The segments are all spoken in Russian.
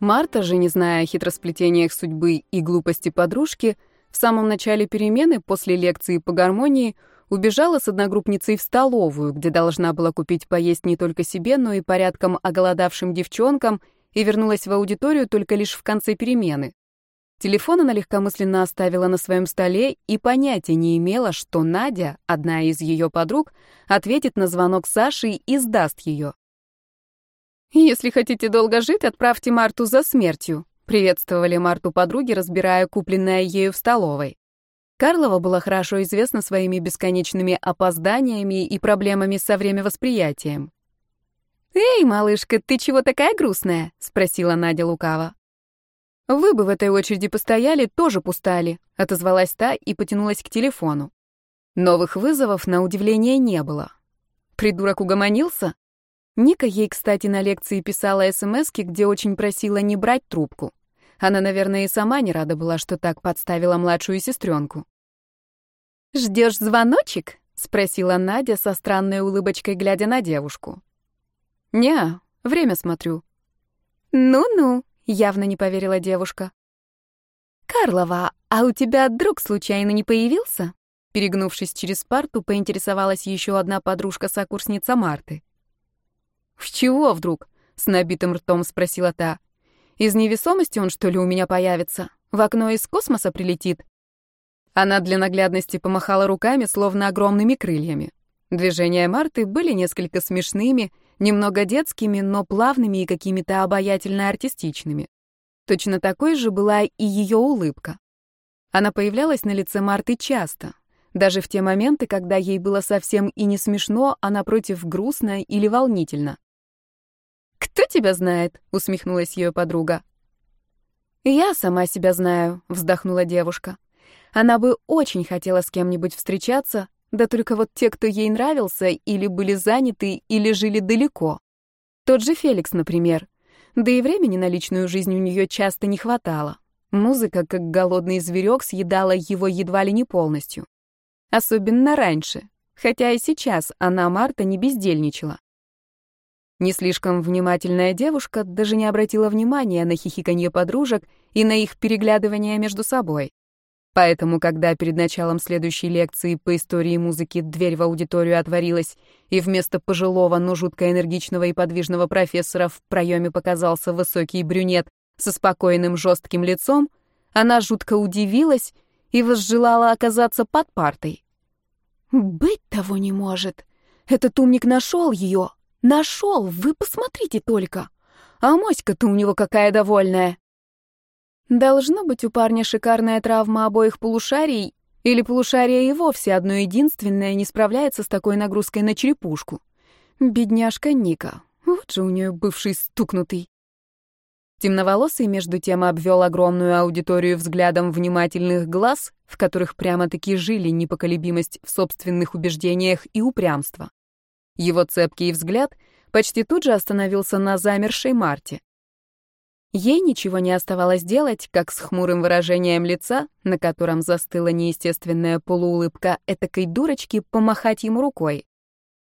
Марта же, не зная о хитросплетениях судьбы и глупости подружки, в самом начале перемены, после лекции по гармонии, убежала с одногруппницей в столовую, где должна была купить поесть не только себе, но и порядком оголодавшим девчонкам, и вернулась в аудиторию только лишь в конце перемены. Телефон она легкомысленно оставила на своем столе и понятия не имела, что Надя, одна из ее подруг, ответит на звонок Саши и сдаст ее. «Если хотите долго жить, отправьте Марту за смертью», приветствовали Марту подруги, разбирая купленное ею в столовой. Карлова была хорошо известна своими бесконечными опозданиями и проблемами со времявосприятием. «Эй, малышка, ты чего такая грустная?» — спросила Надя лукаво. «Вы бы в этой очереди постояли, тоже пустали», — отозвалась та и потянулась к телефону. Новых вызовов, на удивление, не было. Придурок угомонился? Ника ей, кстати, на лекции писала смски, где очень просила не брать трубку. Она, наверное, и сама не рада была, что так подставила младшую сестренку. «Ждешь звоночек?» — спросила Надя со странной улыбочкой, глядя на девушку. «Не, время смотрю». «Ну-ну», Явно не поверила девушка. «Карлова, а у тебя друг случайно не появился?» Перегнувшись через парту, поинтересовалась еще одна подружка-сокурсница Марты. «С чего вдруг?» — с набитым ртом спросила та. «Из невесомости он, что ли, у меня появится? В окно из космоса прилетит?» Она для наглядности помахала руками, словно огромными крыльями. Движения Марты были несколько смешными — немного детскими, но плавными и какими-то обаятельно артистичными. Точно такой же была и ее улыбка. Она появлялась на лице Марты часто, даже в те моменты, когда ей было совсем и не смешно, а напротив грустно или волнительно. «Кто тебя знает?» — усмехнулась ее подруга. «Я сама себя знаю», — вздохнула девушка. Она бы очень хотела с кем-нибудь встречаться, да только вот те, кто ей нравился, или были заняты, или жили далеко. Тот же Феликс, например. Да и времени на личную жизнь у нее часто не хватало. Музыка, как голодный зверек, съедала его едва ли не полностью. Особенно раньше, хотя и сейчас она, Марта, не бездельничала. Не слишком внимательная девушка даже не обратила внимания на хихиканье подружек и на их переглядывание между собой. Поэтому, когда перед началом следующей лекции по истории музыки дверь в аудиторию отворилась, и вместо пожилого, но жутко энергичного и подвижного профессора в проеме показался высокий брюнет со спокойным жестким лицом, она жутко удивилась и возжелала оказаться под партой. «Быть того не может. Этот умник нашел ее. Нашел, вы посмотрите только. А моська-то у него какая довольная». Должно быть у парня шикарная травма обоих полушарий, или полушарие и вовсе одно единственное не справляется с такой нагрузкой на черепушку. Бедняжка Ника, вот же у нее бывший стукнутый. Темноволосый, между тем, обвел огромную аудиторию взглядом внимательных глаз, в которых прямо-таки жили непоколебимость в собственных убеждениях и упрямство. Его цепкий взгляд почти тут же остановился на замершей Марте. Ей ничего не оставалось делать, как с хмурым выражением лица, на котором застыла неестественная полуулыбка этакой дурочки, помахать ему рукой.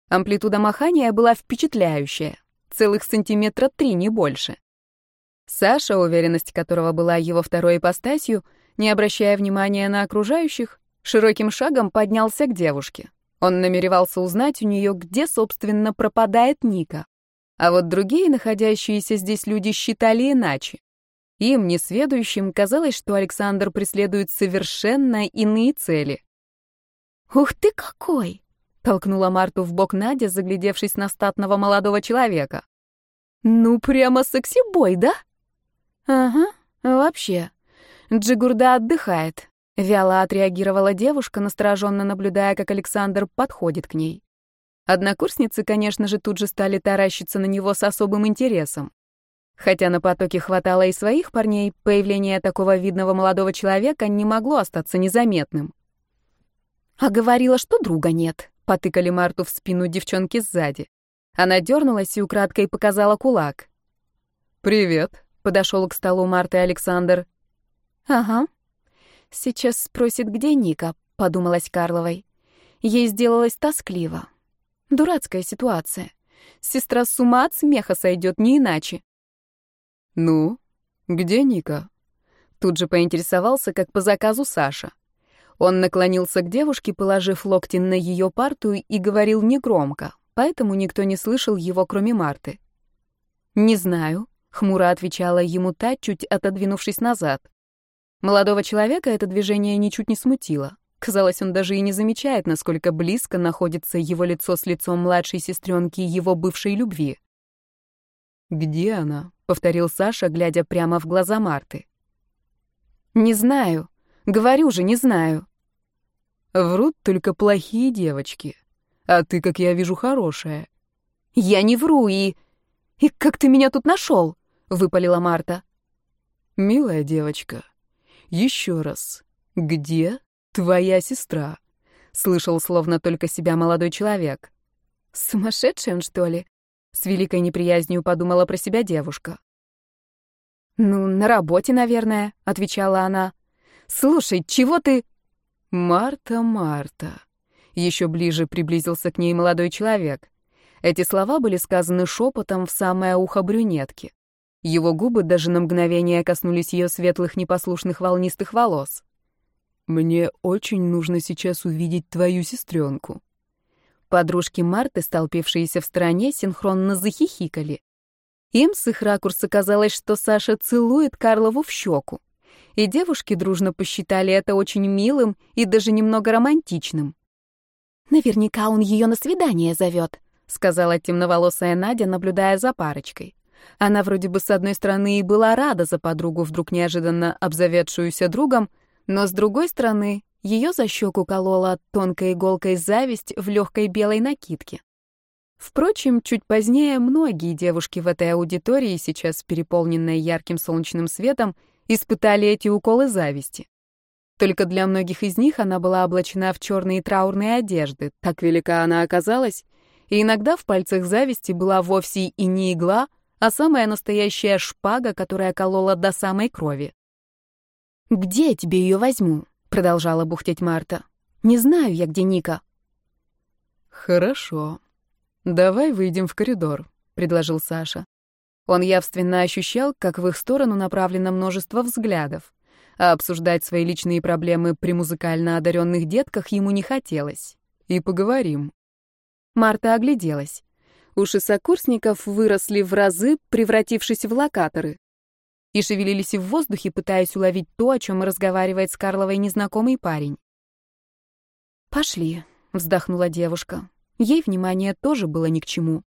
Амплитуда махания была впечатляющая, целых сантиметра три, не больше. Саша, уверенность которого была его второй ипостасью, не обращая внимания на окружающих, широким шагом поднялся к девушке. Он намеревался узнать у нее, где, собственно, пропадает Ника. А вот другие находящиеся здесь люди считали иначе. Им, несведущим, казалось, что Александр преследует совершенно иные цели. «Ух ты какой!» — толкнула Марту в бок Надя, заглядевшись на статного молодого человека. «Ну, прямо секси-бой, да?» «Ага, вообще. Джигурда отдыхает», — вяло отреагировала девушка, настороженно наблюдая, как Александр подходит к ней. Однокурсницы, конечно же, тут же стали таращиться на него с особым интересом. Хотя на потоке хватало и своих парней, появление такого видного молодого человека не могло остаться незаметным. «А говорила, что друга нет», — потыкали Марту в спину девчонки сзади. Она дернулась и украдкой показала кулак. «Привет», — подошел к столу Марта и Александр. «Ага. Сейчас спросит, где Ника», — подумалась Карловой. Ей сделалось тоскливо. Дурацкая ситуация. Сестра с ума от смеха сойдет, не иначе. «Ну, Где Ника?» Тут же поинтересовался, как по заказу Саша. Он наклонился к девушке, положив локти на ее парту и говорил негромко, поэтому никто не слышал его, кроме Марты. «Не знаю», — хмуро отвечала ему та, чуть отодвинувшись назад. Молодого человека это движение ничуть не смутило. Казалось, он даже и не замечает, насколько близко находится его лицо с лицом младшей сестренки его бывшей любви. «Где она?» — повторил Саша, глядя прямо в глаза Марты. «Не знаю. Говорю же, не знаю». «Врут только плохие девочки. А ты, как я вижу, хорошая». «Я не вру и...» «И как ты меня тут нашел?» — выпалила Марта. «Милая девочка, еще раз. Где твоя сестра?» — слышал словно только себя молодой человек. «Сумасшедший он, что ли?» С великой неприязнью подумала про себя девушка. «Ну, на работе, наверное», — отвечала она. «Слушай, чего ты...» «Марта, Марта...» Еще ближе приблизился к ней молодой человек. Эти слова были сказаны шепотом в самое ухо брюнетки. Его губы даже на мгновение коснулись ее светлых непослушных волнистых волос. «Мне очень нужно сейчас увидеть твою сестренку. Подружки Марты, столпившиеся в стороне, синхронно захихикали. Им с их ракурса казалось, что Саша целует Карлову в щеку. И девушки дружно посчитали это очень милым и даже немного романтичным. «Наверняка он ее на свидание зовет», — сказала темноволосая Надя, наблюдая за парочкой. Она вроде бы с одной стороны и была рада за подругу, вдруг неожиданно обзаведшуюся другом, но с другой стороны ее за щеку колола тонкой иголкой зависть в легкой белой накидке. Впрочем, чуть позднее многие девушки в этой аудитории, сейчас переполненной ярким солнечным светом, испытали эти уколы зависти. Только для многих из них она была облачена в черные траурные одежды, так велика она оказалась, и иногда в пальцах зависти была вовсе и не игла, а самая настоящая шпага, которая колола до самой крови. «Где я тебе ее возьму?» продолжала бухтеть Марта. Не знаю я, где Ника. Хорошо. Давай выйдем в коридор, предложил Саша. Он явственно ощущал, как в их сторону направлено множество взглядов, а обсуждать свои личные проблемы при музыкально одаренных детках ему не хотелось. И поговорим. Марта огляделась. Уши сокурсников выросли в разы, превратившись в локаторы и шевелились в воздухе, пытаясь уловить то, о чем разговаривает с Карловой незнакомый парень. «Пошли», — вздохнула девушка. Ей внимание тоже было ни к чему.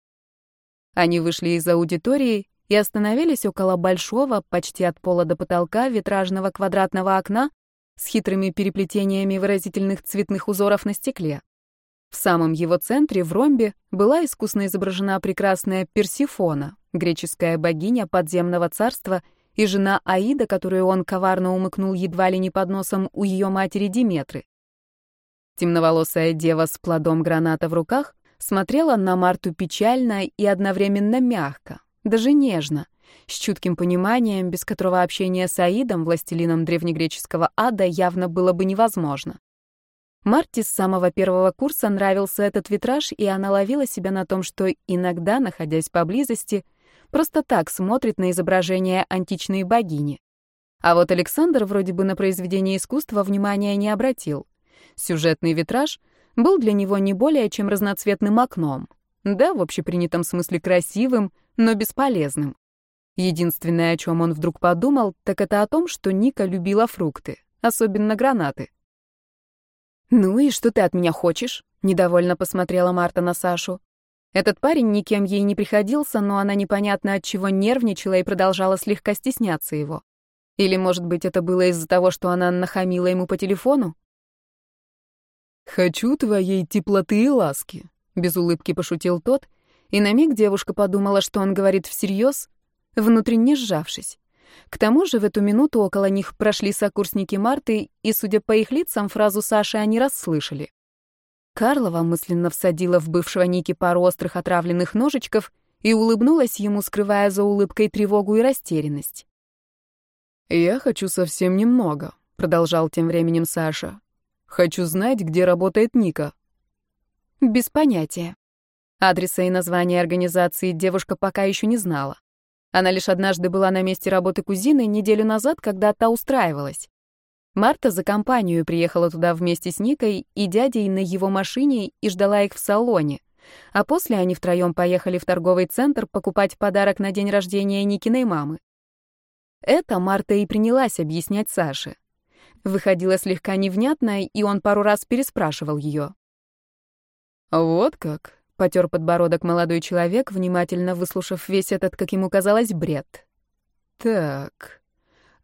Они вышли из аудитории и остановились около большого, почти от пола до потолка, витражного квадратного окна с хитрыми переплетениями выразительных цветных узоров на стекле. В самом его центре, в ромбе, была искусно изображена прекрасная Персифона, греческая богиня подземного царства — и жена Аида, которую он коварно умыкнул едва ли не под носом у ее матери Диметры. Темноволосая дева с плодом граната в руках смотрела на Марту печально и одновременно мягко, даже нежно, с чутким пониманием, без которого общение с Аидом, властелином древнегреческого ада, явно было бы невозможно. Марте с самого первого курса нравился этот витраж, и она ловила себя на том, что иногда, находясь поблизости, просто так смотрит на изображение античной богини. А вот Александр вроде бы на произведение искусства внимания не обратил. Сюжетный витраж был для него не более чем разноцветным окном. Да, в общепринятом смысле красивым, но бесполезным. Единственное, о чем он вдруг подумал, так это о том, что Ника любила фрукты, особенно гранаты. «Ну и что ты от меня хочешь?» — недовольно посмотрела Марта на Сашу. Этот парень никем ей не приходился, но она непонятно от чего нервничала и продолжала слегка стесняться его. Или, может быть, это было из-за того, что она нахамила ему по телефону? «Хочу твоей теплоты и ласки», — без улыбки пошутил тот, и на миг девушка подумала, что он говорит всерьез, внутренне сжавшись. К тому же в эту минуту около них прошли сокурсники Марты, и, судя по их лицам, фразу Саши они расслышали. Карлова мысленно всадила в бывшего Ники пару острых отравленных ножичков и улыбнулась ему, скрывая за улыбкой тревогу и растерянность. «Я хочу совсем немного», — продолжал тем временем Саша. «Хочу знать, где работает Ника». «Без понятия». Адреса и названия организации девушка пока еще не знала. Она лишь однажды была на месте работы кузины неделю назад, когда та устраивалась. Марта за компанию приехала туда вместе с Никой и дядей на его машине и ждала их в салоне. А после они втроем поехали в торговый центр покупать подарок на день рождения Никиной мамы. Это Марта и принялась объяснять Саше. Выходила слегка невнятно, и он пару раз переспрашивал ее. «Вот как?» — потер подбородок молодой человек, внимательно выслушав весь этот, как ему казалось, бред. «Так,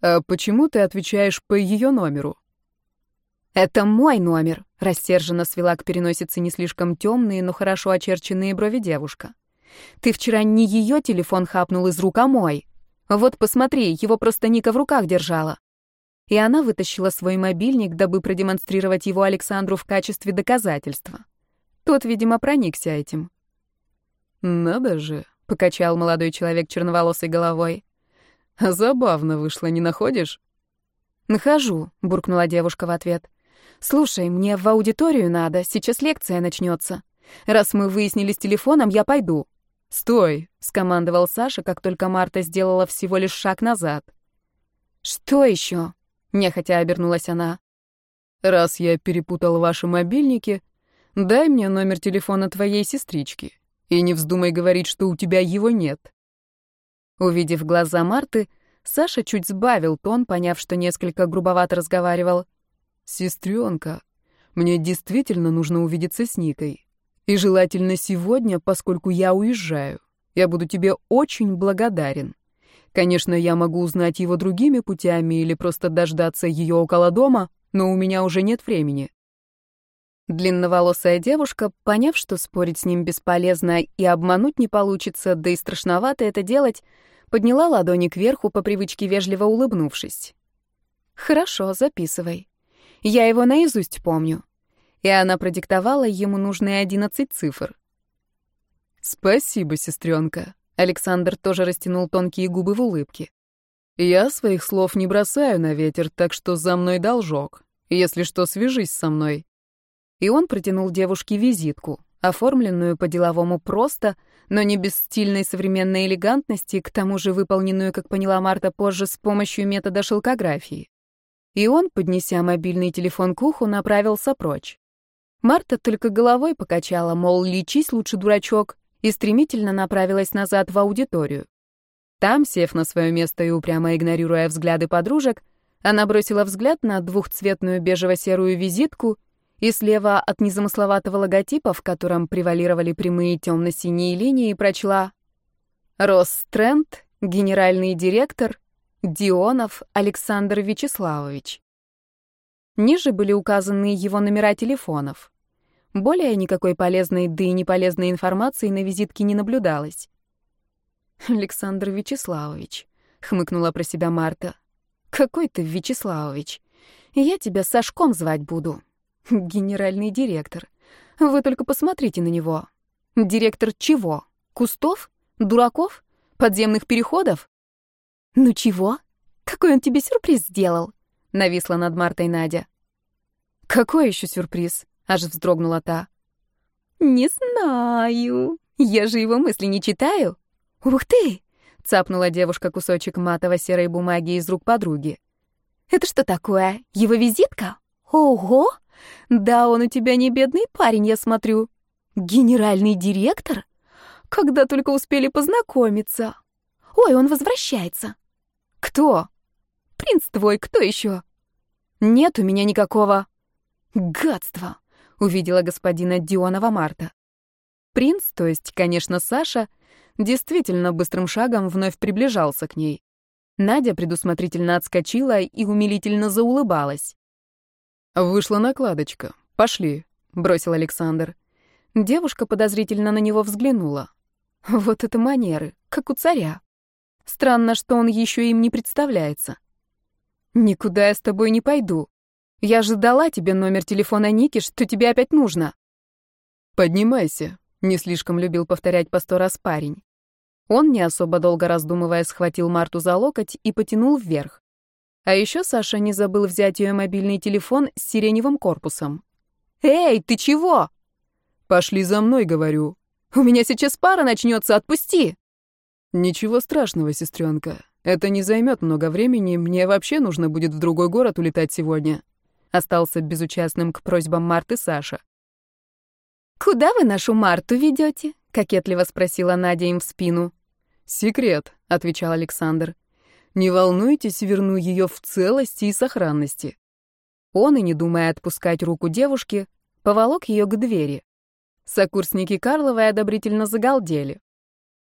а почему ты отвечаешь по ее номеру?» «Это мой номер», — рассерженно свела к переносице не слишком темные, но хорошо очерченные брови девушка. «Ты вчера не ее телефон хапнул из рук, а мой. Вот посмотри, его просто Ника в руках держала». И она вытащила свой мобильник, дабы продемонстрировать его Александру в качестве доказательства. Тот, видимо, проникся этим. «Надо же», — покачал молодой человек черноволосой головой. «Забавно вышло, не находишь?» «Нахожу», — буркнула девушка в ответ. «Слушай, мне в аудиторию надо, сейчас лекция начнется. Раз мы выяснили с телефоном, я пойду». «Стой!» — скомандовал Саша, как только Марта сделала всего лишь шаг назад. «Что еще?» — нехотя обернулась она. «Раз я перепутал ваши мобильники, Дай мне номер телефона твоей сестрички. И не вздумай говорить, что у тебя его нет. Увидев глаза Марты, Саша чуть сбавил тон, поняв, что несколько грубовато разговаривал. «Сестренка, мне действительно нужно увидеться с Никой. И желательно сегодня, поскольку я уезжаю. Я буду тебе очень благодарен. Конечно, я могу узнать его другими путями или просто дождаться ее около дома, но у меня уже нет времени. Длинноволосая девушка, поняв, что спорить с ним бесполезно и обмануть не получится, да и страшновато это делать, подняла ладони кверху по привычке вежливо улыбнувшись. «Хорошо, записывай. Я его наизусть помню». И она продиктовала ему нужные одиннадцать цифр. «Спасибо, сестренка». Александр тоже растянул тонкие губы в улыбке. «Я своих слов не бросаю на ветер, так что за мной должок. Если что, свяжись со мной и он протянул девушке визитку, оформленную по-деловому просто, но не без стильной современной элегантности, к тому же выполненную, как поняла Марта позже, с помощью метода шелкографии. И он, поднеся мобильный телефон к уху, направился прочь. Марта только головой покачала, мол, лечись лучше, дурачок, и стремительно направилась назад в аудиторию. Там, сев на свое место и упрямо игнорируя взгляды подружек, она бросила взгляд на двухцветную бежево-серую визитку и слева от незамысловатого логотипа, в котором превалировали прямые темно-синие линии, прочла «Ростренд, генеральный директор, Дионов Александр Вячеславович». Ниже были указаны его номера телефонов. Более никакой полезной, да и неполезной информации на визитке не наблюдалось. «Александр Вячеславович», — хмыкнула про себя Марта. «Какой ты Вячеславович? Я тебя Сашком звать буду, Генеральный директор. Вы только посмотрите на него. Директор чего? Кустов? Дураков? Подземных переходов? Ну чего? Какой он тебе сюрприз сделал? Нависла над Мартой Надя. Какой еще сюрприз? Аж вздрогнула та. Не знаю. Я же его мысли не читаю. Ух ты! Цапнула девушка кусочек матово-серой бумаги из рук подруги. Это что такое? Его визитка? Ого! Да, он у тебя не бедный парень, я смотрю. Генеральный директор? Когда только успели познакомиться. Ой, он возвращается. Кто? Принц твой, кто еще? Нет у меня никакого. Гадство, увидела господина Дионова Марта. Принц, то есть, конечно, Саша, действительно быстрым шагом вновь приближался к ней. Надя предусмотрительно отскочила и умилительно заулыбалась. «Вышла накладочка. Пошли», — бросил Александр. Девушка подозрительно на него взглянула. Вот это манеры, как у царя. Странно, что он еще им не представляется. «Никуда я с тобой не пойду. Я же дала тебе номер телефона Ники, что тебе опять нужно». «Поднимайся», — не слишком любил повторять по сто раз парень. Он, не особо долго раздумывая, схватил Марту за локоть и потянул вверх. А еще Саша не забыл взять ее мобильный телефон с сиреневым корпусом. «Эй, ты чего?» «Пошли за мной, говорю». «У меня сейчас пара начнется, отпусти!» «Ничего страшного, сестренка. Это не займет много времени. Мне вообще нужно будет в другой город улетать сегодня». Остался безучастным к просьбам Марты Саша. «Куда вы нашу Марту ведете?» — кокетливо спросила Надя им в спину. «Секрет», — отвечал Александр. «Не волнуйтесь, верну ее в целости и сохранности». Он, и не думая отпускать руку девушки, поволок ее к двери. Сокурсники Карловой одобрительно загалдели.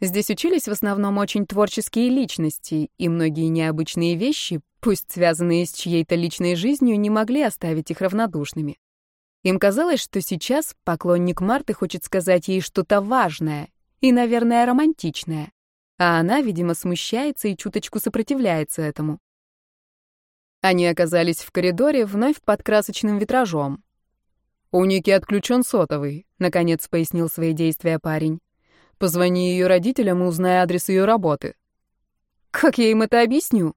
Здесь учились в основном очень творческие личности, и многие необычные вещи, пусть связанные с чьей-то личной жизнью, не могли оставить их равнодушными. Им казалось, что сейчас поклонник Марты хочет сказать ей что-то важное и, наверное, романтичное, а она, видимо, смущается и чуточку сопротивляется этому. Они оказались в коридоре вновь под красочным витражом. «У Ники отключен сотовый», — наконец пояснил свои действия парень. Позвони ее родителям и узнай адрес ее работы. Как я им это объясню?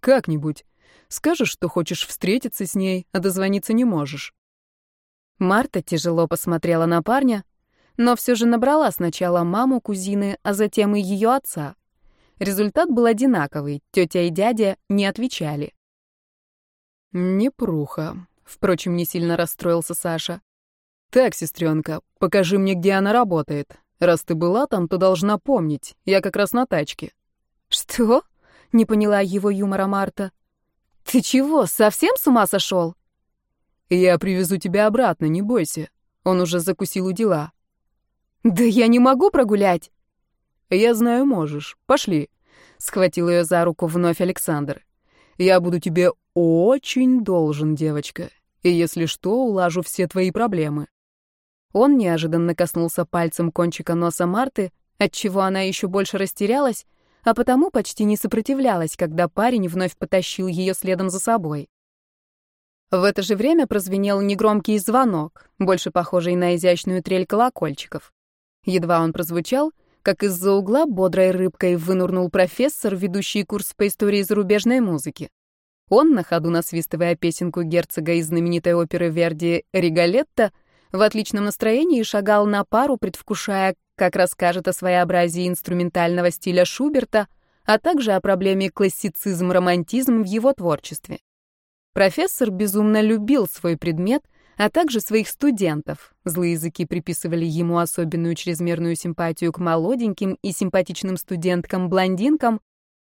Как-нибудь. Скажешь, что хочешь встретиться с ней, а дозвониться не можешь. Марта тяжело посмотрела на парня, но все же набрала сначала маму кузины, а затем и ее отца. Результат был одинаковый, тетя и дядя не отвечали. «Непруха», — впрочем, не сильно расстроился Саша. «Так, сестренка, покажи мне, где она работает. Раз ты была там, то должна помнить. Я как раз на тачке». «Что?» — не поняла его юмора Марта. «Ты чего, совсем с ума сошел?» «Я привезу тебя обратно, не бойся». Он уже закусил у дела. «Да я не могу прогулять». «Я знаю, можешь. Пошли», — схватил ее за руку вновь Александр. «Я буду тебе очень должен, девочка, и если что, улажу все твои проблемы». Он неожиданно коснулся пальцем кончика носа Марты, отчего она еще больше растерялась, а потому почти не сопротивлялась, когда парень вновь потащил ее следом за собой. В это же время прозвенел негромкий звонок, больше похожий на изящную трель колокольчиков. Едва он прозвучал, как из-за угла бодрой рыбкой вынурнул профессор, ведущий курс по истории зарубежной музыки. Он, на ходу насвистывая песенку герцога из знаменитой оперы Верди «Риголетто», в отличном настроении шагал на пару, предвкушая, как расскажет о своеобразии инструментального стиля Шуберта, а также о проблеме классицизм-романтизм в его творчестве. Профессор безумно любил свой предмет, а также своих студентов. Злые языки приписывали ему особенную чрезмерную симпатию к молоденьким и симпатичным студенткам-блондинкам,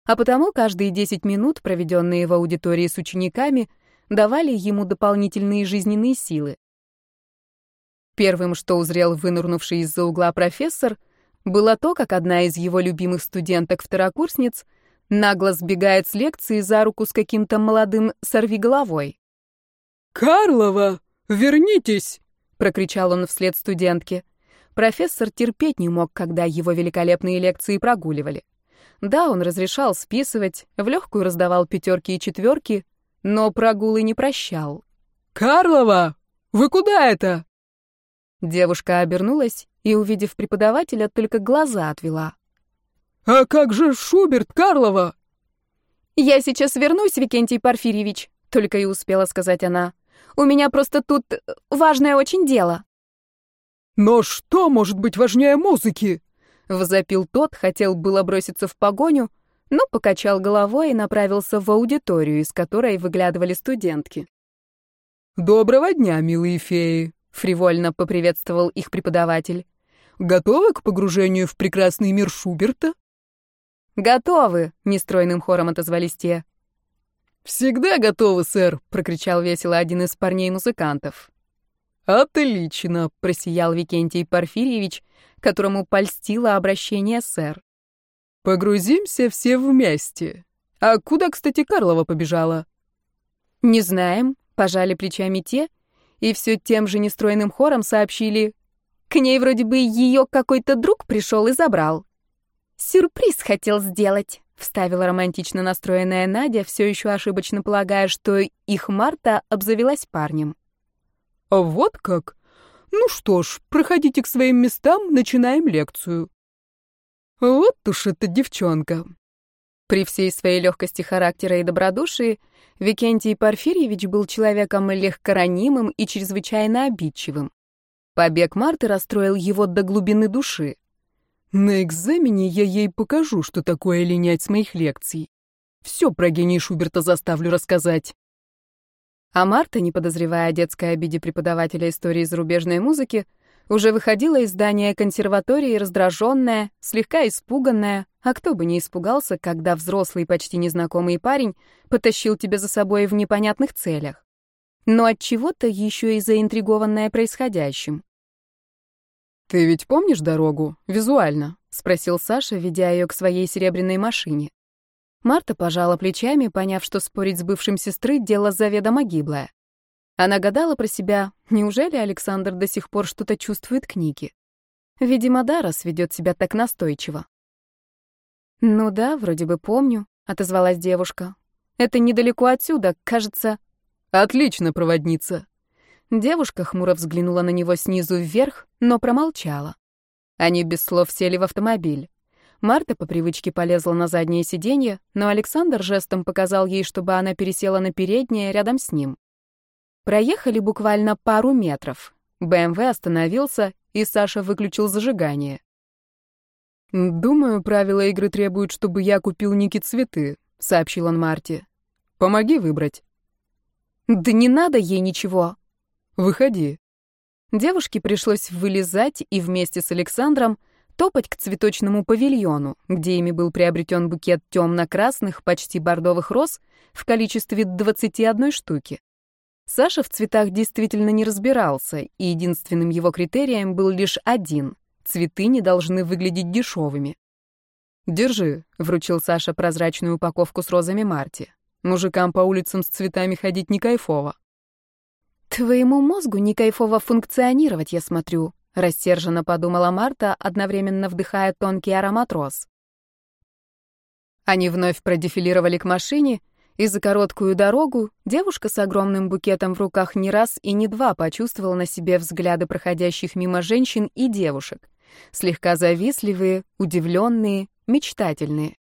а потому каждые 10 минут, проведенные в аудитории с учениками, давали ему дополнительные жизненные силы. Первым, что узрел вынурнувший из-за угла профессор, было то, как одна из его любимых студенток-второкурсниц нагло сбегает с лекции за руку с каким-то молодым сорвиголовой. «Карлова, вернитесь!» — прокричал он вслед студентке. Профессор терпеть не мог, когда его великолепные лекции прогуливали. Да, он разрешал списывать, в легкую раздавал пятерки и четверки, но прогулы не прощал. «Карлова, вы куда это?» Девушка обернулась и, увидев преподавателя, только глаза отвела. «А как же Шуберт, Карлова?» «Я сейчас вернусь, Викентий Порфирьевич», — только и успела сказать она. «У меня просто тут важное очень дело». «Но что может быть важнее музыки?» — возопил тот, хотел было броситься в погоню, но покачал головой и направился в аудиторию, из которой выглядывали студентки. «Доброго дня, милые феи!» Фривольно поприветствовал их преподаватель. «Готовы к погружению в прекрасный мир Шуберта?» «Готовы!» — нестройным хором отозвались те. «Всегда готовы, сэр!» — прокричал весело один из парней-музыкантов. «Отлично!» — просиял Викентий Порфирьевич, которому польстило обращение сэр. «Погрузимся все вместе. А куда, кстати, Карлова побежала?» «Не знаем», — пожали плечами те, и все тем же нестройным хором сообщили. К ней вроде бы ее какой-то друг пришел и забрал. «Сюрприз хотел сделать», — вставила романтично настроенная Надя, все еще ошибочно полагая, что их Марта обзавелась парнем. «А вот как? Ну что ж, проходите к своим местам, начинаем лекцию». «Вот уж эта девчонка», при всей своей легкости характера и добродушии Викентий Порфирьевич был человеком легкоранимым и чрезвычайно обидчивым. Побег Марты расстроил его до глубины души. На экзамене я ей покажу, что такое линять с моих лекций. Все про гений Шуберта заставлю рассказать. А Марта, не подозревая о детской обиде преподавателя истории зарубежной музыки, уже выходила из здания консерватории раздраженная, слегка испуганная, а кто бы не испугался, когда взрослый, почти незнакомый парень потащил тебя за собой в непонятных целях. Но от чего-то еще и заинтригованная происходящим. «Ты ведь помнишь дорогу? Визуально?» — спросил Саша, ведя ее к своей серебряной машине. Марта пожала плечами, поняв, что спорить с бывшим сестрой — дело заведомо гиблое. Она гадала про себя, неужели Александр до сих пор что-то чувствует к Нике? Видимо, да, раз ведет себя так настойчиво. «Ну да, вроде бы помню», — отозвалась девушка. «Это недалеко отсюда, кажется...» «Отлично, проводница». Девушка хмуро взглянула на него снизу вверх, но промолчала. Они без слов сели в автомобиль. Марта по привычке полезла на заднее сиденье, но Александр жестом показал ей, чтобы она пересела на переднее рядом с ним. Проехали буквально пару метров. БМВ остановился, и Саша выключил зажигание. «Думаю, правила игры требуют, чтобы я купил Нике цветы», — сообщил он Марте. «Помоги выбрать». «Да не надо ей ничего». «Выходи». Девушке пришлось вылезать и вместе с Александром топать к цветочному павильону, где ими был приобретен букет темно-красных, почти бордовых роз в количестве 21 штуки. Саша в цветах действительно не разбирался, и единственным его критерием был лишь один — цветы не должны выглядеть дешевыми. «Держи», — вручил Саша прозрачную упаковку с розами Марти. «Мужикам по улицам с цветами ходить не кайфово». «Твоему мозгу не кайфово функционировать, я смотрю», — рассерженно подумала Марта, одновременно вдыхая тонкий аромат роз. Они вновь продефилировали к машине — и за короткую дорогу девушка с огромным букетом в руках не раз и не два почувствовала на себе взгляды проходящих мимо женщин и девушек. Слегка завистливые, удивленные, мечтательные.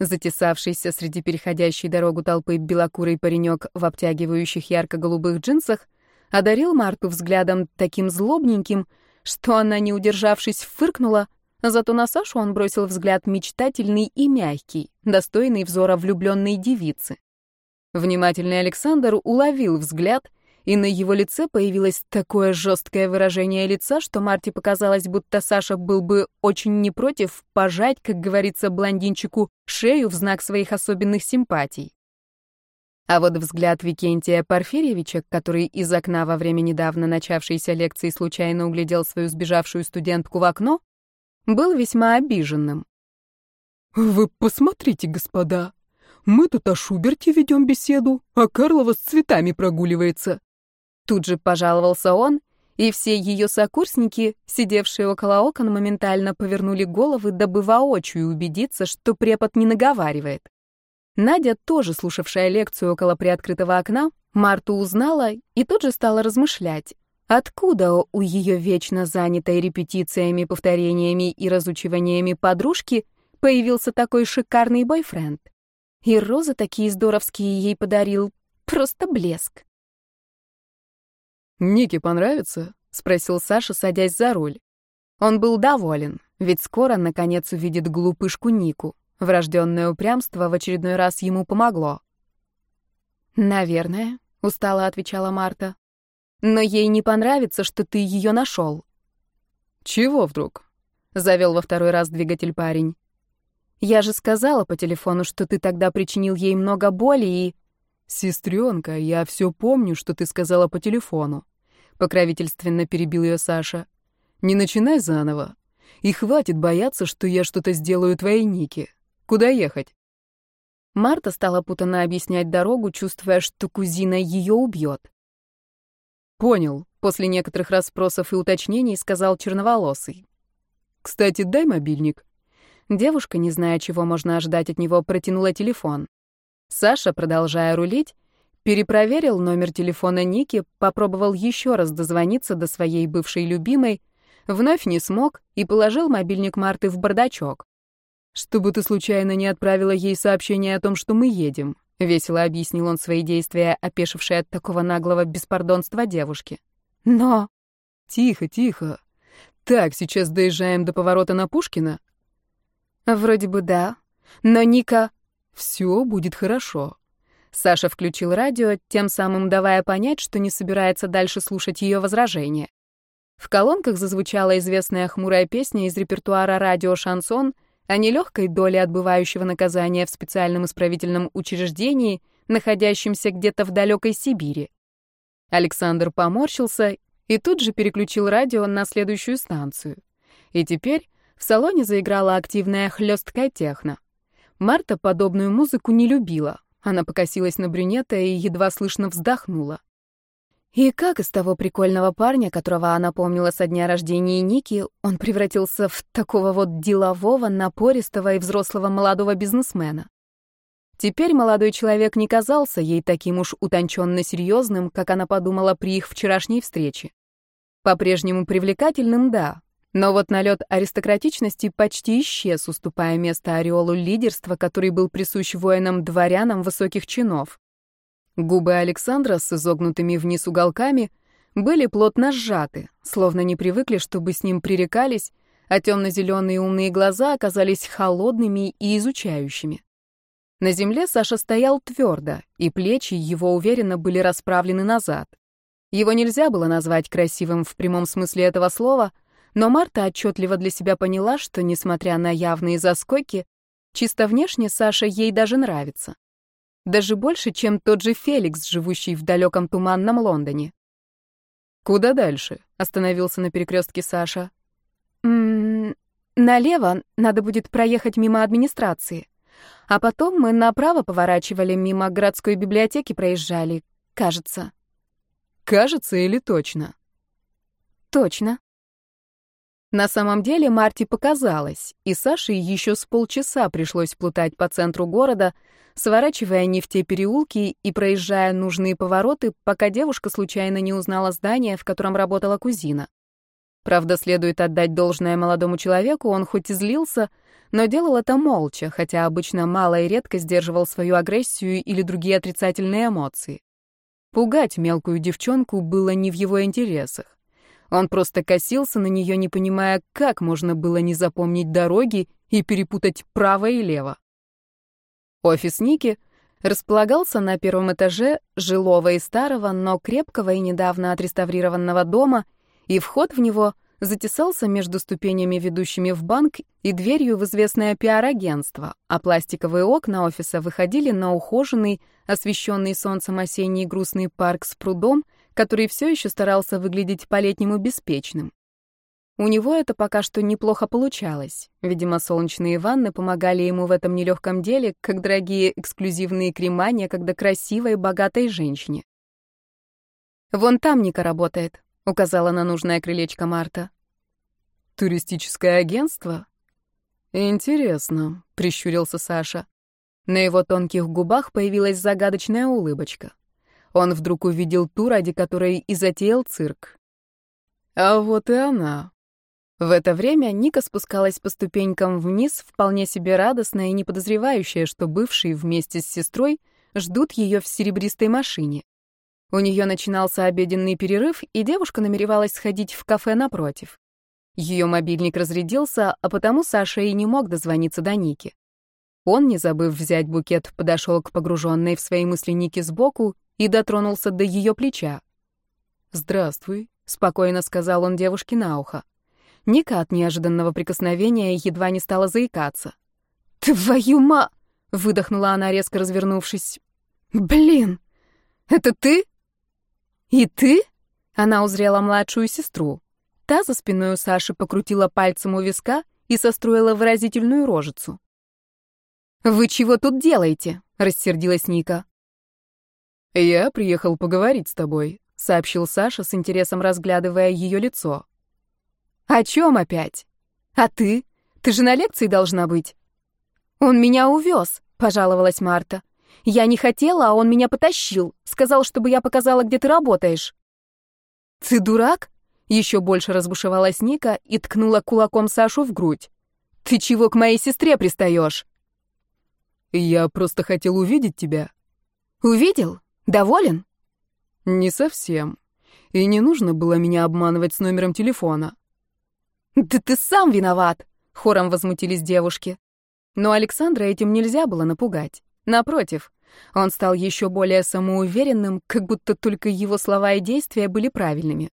Затесавшийся среди переходящей дорогу толпы белокурый паренек в обтягивающих ярко-голубых джинсах одарил Марту взглядом таким злобненьким, что она, не удержавшись, фыркнула, Зато на Сашу он бросил взгляд мечтательный и мягкий, достойный взора влюбленной девицы. Внимательный Александр уловил взгляд, и на его лице появилось такое жесткое выражение лица, что Марте показалось, будто Саша был бы очень не против пожать, как говорится, блондинчику шею в знак своих особенных симпатий. А вот взгляд Викентия Порфирьевича, который из окна во время недавно начавшейся лекции случайно углядел свою сбежавшую студентку в окно, был весьма обиженным. «Вы посмотрите, господа, мы тут о Шуберте ведем беседу, а Карлова с цветами прогуливается». Тут же пожаловался он, и все ее сокурсники, сидевшие около окон, моментально повернули головы, дабы воочию убедиться, что препод не наговаривает. Надя, тоже слушавшая лекцию около приоткрытого окна, Марту узнала и тут же стала размышлять, Откуда у ее вечно занятой репетициями, повторениями и разучиваниями подружки появился такой шикарный бойфренд? И розы такие здоровские ей подарил. Просто блеск. «Нике понравится?» — спросил Саша, садясь за руль. Он был доволен, ведь скоро, наконец, увидит глупышку Нику. Врожденное упрямство в очередной раз ему помогло. «Наверное», — устало отвечала Марта. Но ей не понравится, что ты ее нашел. Чего вдруг? Завел во второй раз двигатель парень. Я же сказала по телефону, что ты тогда причинил ей много боли и... Сестренка, я все помню, что ты сказала по телефону. Покровительственно перебил ее Саша. Не начинай заново. И хватит бояться, что я что-то сделаю твоей Нике. Куда ехать? Марта стала путанно объяснять дорогу, чувствуя, что кузина ее убьет. «Понял», — после некоторых расспросов и уточнений сказал черноволосый. «Кстати, дай мобильник». Девушка, не зная, чего можно ожидать от него, протянула телефон. Саша, продолжая рулить, перепроверил номер телефона Ники, попробовал еще раз дозвониться до своей бывшей любимой, вновь не смог и положил мобильник Марты в бардачок. «Чтобы ты случайно не отправила ей сообщение о том, что мы едем», — весело объяснил он свои действия, опешившей от такого наглого беспардонства девушки. «Но...» «Тихо, тихо. Так, сейчас доезжаем до поворота на Пушкина. Вроде бы да. Но Ника... Все будет хорошо. Саша включил радио, тем самым давая понять, что не собирается дальше слушать ее возражения. В колонках зазвучала известная хмурая песня из репертуара радио «Шансон» о нелегкой доле отбывающего наказания в специальном исправительном учреждении, находящемся где-то в далекой Сибири. Александр поморщился и тут же переключил радио на следующую станцию. И теперь в салоне заиграла активная хлесткая техно. Марта подобную музыку не любила. Она покосилась на брюнета и едва слышно вздохнула. И как из того прикольного парня, которого она помнила со дня рождения Ники, он превратился в такого вот делового, напористого и взрослого молодого бизнесмена. Теперь молодой человек не казался ей таким уж утонченно серьезным, как она подумала при их вчерашней встрече. По-прежнему привлекательным, да, но вот налет аристократичности почти исчез, уступая место ореолу лидерства, который был присущ воинам-дворянам высоких чинов. Губы Александра с изогнутыми вниз уголками были плотно сжаты, словно не привыкли, чтобы с ним пререкались, а темно-зеленые умные глаза оказались холодными и изучающими. На земле Саша стоял твердо, и плечи его уверенно были расправлены назад. Его нельзя было назвать красивым в прямом смысле этого слова, но Марта отчетливо для себя поняла, что, несмотря на явные заскоки, чисто внешне Саша ей даже нравится. Даже больше, чем тот же Феликс, живущий в далеком туманном Лондоне. «Куда дальше?» — остановился на перекрестке Саша. «М -м, «Налево надо будет проехать мимо администрации. А потом мы направо поворачивали, мимо городской библиотеки проезжали, кажется». «Кажется или точно?» «Точно». На самом деле Марти показалось, и Саше еще с полчаса пришлось плутать по центру города, сворачивая не в те переулки и проезжая нужные повороты, пока девушка случайно не узнала здание, в котором работала кузина. Правда, следует отдать должное молодому человеку, он хоть и злился, но делал это молча, хотя обычно мало и редко сдерживал свою агрессию или другие отрицательные эмоции. Пугать мелкую девчонку было не в его интересах. Он просто косился на нее, не понимая, как можно было не запомнить дороги и перепутать право и лево. Офис Ники располагался на первом этаже жилого и старого, но крепкого и недавно отреставрированного дома, и вход в него затесался между ступенями, ведущими в банк, и дверью в известное пиар-агентство, а пластиковые окна офиса выходили на ухоженный, освещенный солнцем осенний грустный парк с прудом — который все еще старался выглядеть по-летнему беспечным. У него это пока что неплохо получалось. Видимо, солнечные ванны помогали ему в этом нелегком деле, как дорогие эксклюзивные крема некогда красивой, богатой женщине. «Вон там Ника работает», — указала на нужное крылечко Марта. «Туристическое агентство?» «Интересно», — прищурился Саша. На его тонких губах появилась загадочная улыбочка. Он вдруг увидел ту, ради которой и затеял цирк. А вот и она. В это время Ника спускалась по ступенькам вниз, вполне себе радостная и не подозревающая, что бывшие вместе с сестрой ждут ее в серебристой машине. У нее начинался обеденный перерыв, и девушка намеревалась сходить в кафе напротив. Ее мобильник разрядился, а потому Саша и не мог дозвониться до Ники. Он, не забыв взять букет, подошел к погруженной в свои мысли Нике сбоку и дотронулся до ее плеча. «Здравствуй», — спокойно сказал он девушке на ухо. Ника от неожиданного прикосновения едва не стала заикаться. «Твою ма!» — выдохнула она, резко развернувшись. «Блин! Это ты?» «И ты?» — она узрела младшую сестру. Та за спиной у Саши покрутила пальцем у виска и состроила выразительную рожицу. «Вы чего тут делаете?» — рассердилась Ника. «Я приехал поговорить с тобой», — сообщил Саша с интересом разглядывая ее лицо. «О чем опять? А ты? Ты же на лекции должна быть». «Он меня увез», — пожаловалась Марта. «Я не хотела, а он меня потащил. Сказал, чтобы я показала, где ты работаешь». «Ты дурак?» — еще больше разбушевалась Ника и ткнула кулаком Сашу в грудь. «Ты чего к моей сестре пристаешь?» «Я просто хотел увидеть тебя». «Увидел? Доволен? Не совсем. И не нужно было меня обманывать с номером телефона. «Да ты сам виноват!» — хором возмутились девушки. Но Александра этим нельзя было напугать. Напротив, он стал еще более самоуверенным, как будто только его слова и действия были правильными.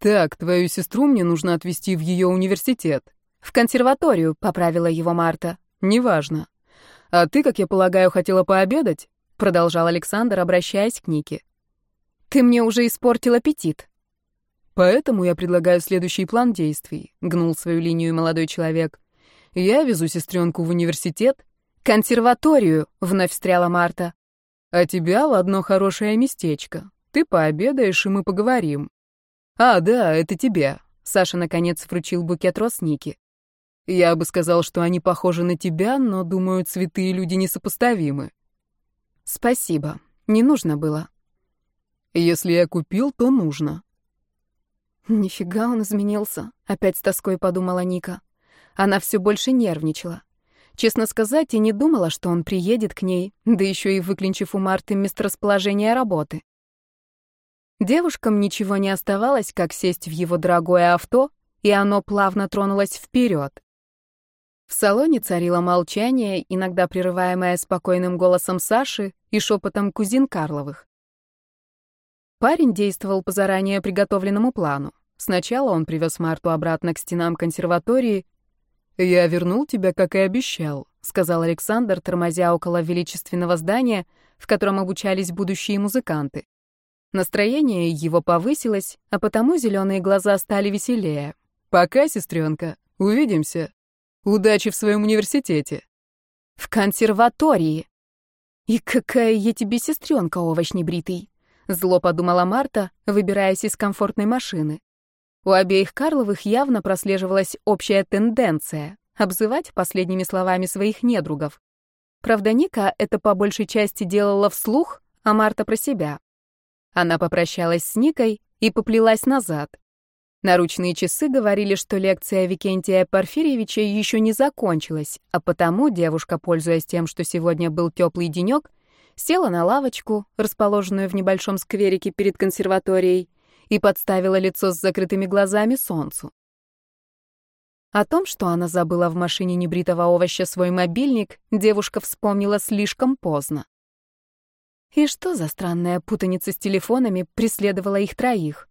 «Так, твою сестру мне нужно отвезти в ее университет». «В консерваторию», — поправила его Марта. «Неважно. А ты, как я полагаю, хотела пообедать?» — продолжал Александр, обращаясь к Нике. «Ты мне уже испортил аппетит». «Поэтому я предлагаю следующий план действий», — гнул свою линию молодой человек. «Я везу сестренку в университет». «Консерваторию», — вновь встряла Марта. «А тебя в одно хорошее местечко. Ты пообедаешь, и мы поговорим». «А, да, это тебя», — Саша наконец вручил букет роз Нике. «Я бы сказал, что они похожи на тебя, но, думаю, цветы и люди несопоставимы». «Спасибо. Не нужно было». «Если я купил, то нужно». Нифига он изменился, опять с тоской подумала Ника. Она все больше нервничала. Честно сказать, и не думала, что он приедет к ней, да еще и выклинчив у Марты месторасположение работы. Девушкам ничего не оставалось, как сесть в его дорогое авто, и оно плавно тронулось вперед. В салоне царило молчание, иногда прерываемое спокойным голосом Саши и шепотом кузин Карловых. Парень действовал по заранее приготовленному плану. Сначала он привез Марту обратно к стенам консерватории. «Я вернул тебя, как и обещал», — сказал Александр, тормозя около величественного здания, в котором обучались будущие музыканты. Настроение его повысилось, а потому зеленые глаза стали веселее. «Пока, сестренка, увидимся. Удачи в своем университете». «В консерватории». «И какая я тебе сестренка, овощ небритый», — зло подумала Марта, выбираясь из комфортной машины. У обеих Карловых явно прослеживалась общая тенденция — обзывать последними словами своих недругов. Правда, Ника это по большей части делала вслух, а Марта про себя. Она попрощалась с Никой и поплелась назад. Наручные часы говорили, что лекция Викентия Порфирьевича еще не закончилась, а потому девушка, пользуясь тем, что сегодня был теплый денек, села на лавочку, расположенную в небольшом скверике перед консерваторией, и подставила лицо с закрытыми глазами солнцу. О том, что она забыла в машине небритого овоща свой мобильник, девушка вспомнила слишком поздно. И что за странная путаница с телефонами преследовала их троих?